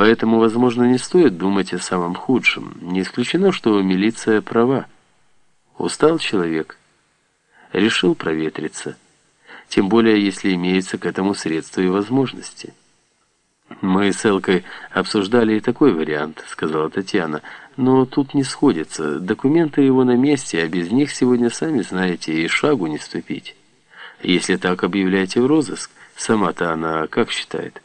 Поэтому, возможно, не стоит думать о самом худшем. Не исключено, что милиция права. Устал человек, решил проветриться. Тем более, если имеются к этому средства и возможности. «Мы с Элкой обсуждали и такой вариант», — сказала Татьяна. «Но тут не сходится. Документы его на месте, а без них сегодня, сами знаете, и шагу не ступить. Если так объявляете в розыск, сама-то она как считает?»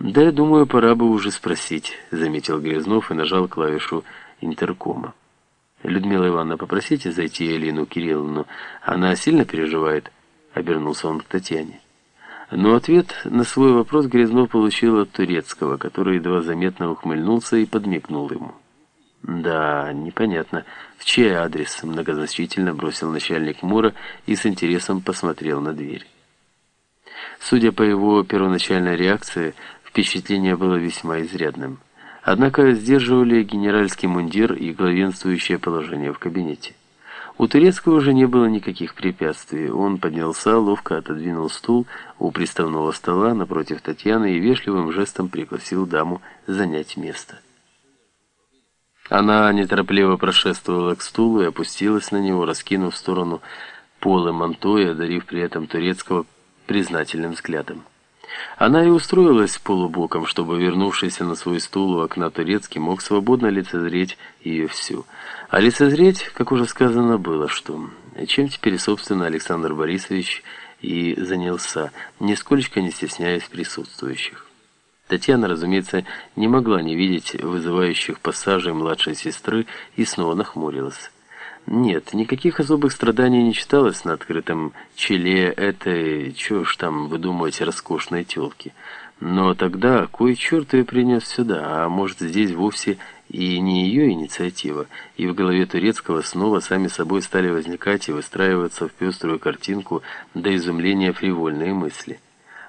«Да, думаю, пора бы уже спросить», — заметил Грязнов и нажал клавишу интеркома. «Людмила Ивановна, попросите зайти Элину Кирилловну. Она сильно переживает?» — обернулся он к Татьяне. Но ответ на свой вопрос Грязнов получил от Турецкого, который едва заметно ухмыльнулся и подмигнул ему. «Да, непонятно. В чей адрес?» – многозначительно бросил начальник Мура и с интересом посмотрел на дверь. Судя по его первоначальной реакции, впечатление было весьма изрядным. Однако сдерживали генеральский мундир и главенствующее положение в кабинете. У Турецкого уже не было никаких препятствий. Он поднялся, ловко отодвинул стул у приставного стола напротив Татьяны и вежливым жестом пригласил даму занять место. Она неторопливо прошествовала к стулу и опустилась на него, раскинув в сторону полы манто и одарив при этом Турецкого признательным взглядом. Она и устроилась полубоком, чтобы вернувшийся на свой стул у окна Турецкий мог свободно лицезреть ее всю – а лицезреть, как уже сказано, было что. Чем теперь, собственно, Александр Борисович и занялся, нисколько не стесняясь присутствующих. Татьяна, разумеется, не могла не видеть вызывающих пассажей младшей сестры и снова нахмурилась. Нет, никаких особых страданий не читалось на открытом челе этой, чего ж там выдумывать, роскошной тёлки. Но тогда кой черт ее принес сюда, а может здесь вовсе и не ее инициатива, и в голове Турецкого снова сами собой стали возникать и выстраиваться в пеструю картинку до изумления фривольные мысли.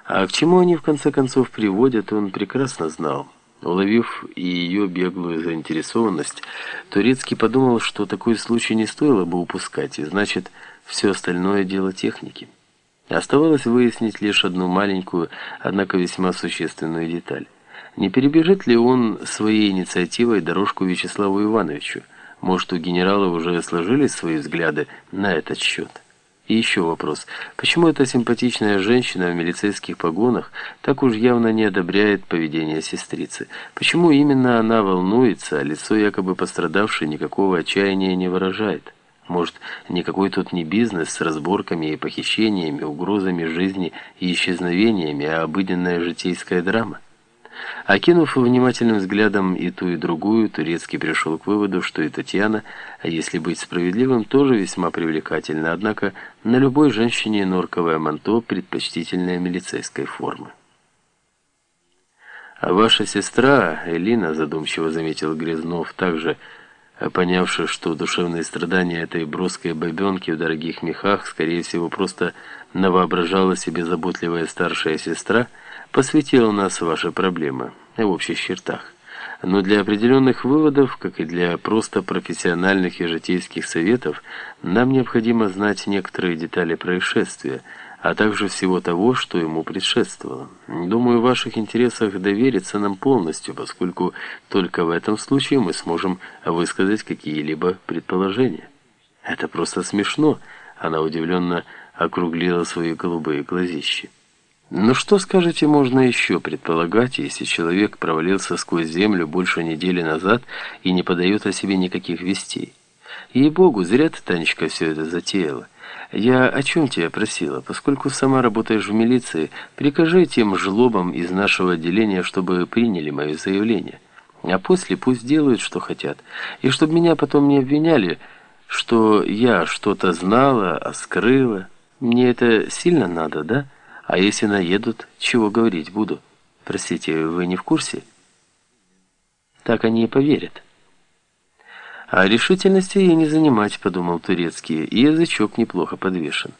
А к чему они в конце концов приводят, он прекрасно знал. Уловив и ее беглую заинтересованность, Турецкий подумал, что такой случай не стоило бы упускать, и значит, все остальное дело техники. Оставалось выяснить лишь одну маленькую, однако весьма существенную деталь. Не перебежит ли он своей инициативой дорожку Вячеславу Ивановичу? Может, у генерала уже сложились свои взгляды на этот счет? И еще вопрос. Почему эта симпатичная женщина в милицейских погонах так уж явно не одобряет поведение сестрицы? Почему именно она волнуется, а лицо якобы пострадавшей никакого отчаяния не выражает? Может, никакой тут не бизнес с разборками и похищениями, угрозами жизни и исчезновениями, а обыденная житейская драма? Окинув внимательным взглядом и ту, и другую, Турецкий пришел к выводу, что и Татьяна, а если быть справедливым, тоже весьма привлекательна, однако на любой женщине норковое манто предпочтительнее милицейской формы. «А ваша сестра, Элина, задумчиво заметил Грязнов, также понявши, что душевные страдания этой броской бабенки в дорогих мехах, скорее всего, просто навоображала себе заботливая старшая сестра, посвятила нас ваши проблемы в общих чертах. Но для определенных выводов, как и для просто профессиональных и житейских советов, нам необходимо знать некоторые детали происшествия, а также всего того, что ему предшествовало. Думаю, в ваших интересах довериться нам полностью, поскольку только в этом случае мы сможем высказать какие-либо предположения. Это просто смешно, она удивленно округлила свои голубые глазищи. Но что, скажете, можно еще предполагать, если человек провалился сквозь землю больше недели назад и не подает о себе никаких вестей? Ей-богу, зря ты, Танечка, все это затеяла. Я о чем тебя просила? Поскольку сама работаешь в милиции, прикажи тем жлобам из нашего отделения, чтобы приняли мое заявление. А после пусть делают, что хотят. И чтобы меня потом не обвиняли, что я что-то знала, а скрыла. Мне это сильно надо, да? А если наедут, чего говорить буду? Простите, вы не в курсе? Так они и поверят. А решительности ей не занимать, подумал Турецкий, и язычок неплохо подвешен.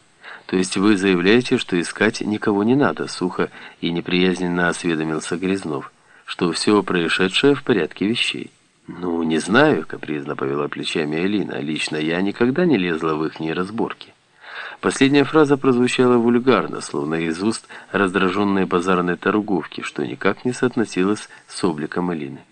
То есть вы заявляете, что искать никого не надо, сухо и неприязненно осведомился Грязнов, что все происшедшее в порядке вещей. «Ну, не знаю», — капризно повела плечами Алина. «Лично я никогда не лезла в ихние разборки». Последняя фраза прозвучала вульгарно, словно из уст раздраженной базарной торговки, что никак не соотносилось с обликом Алины.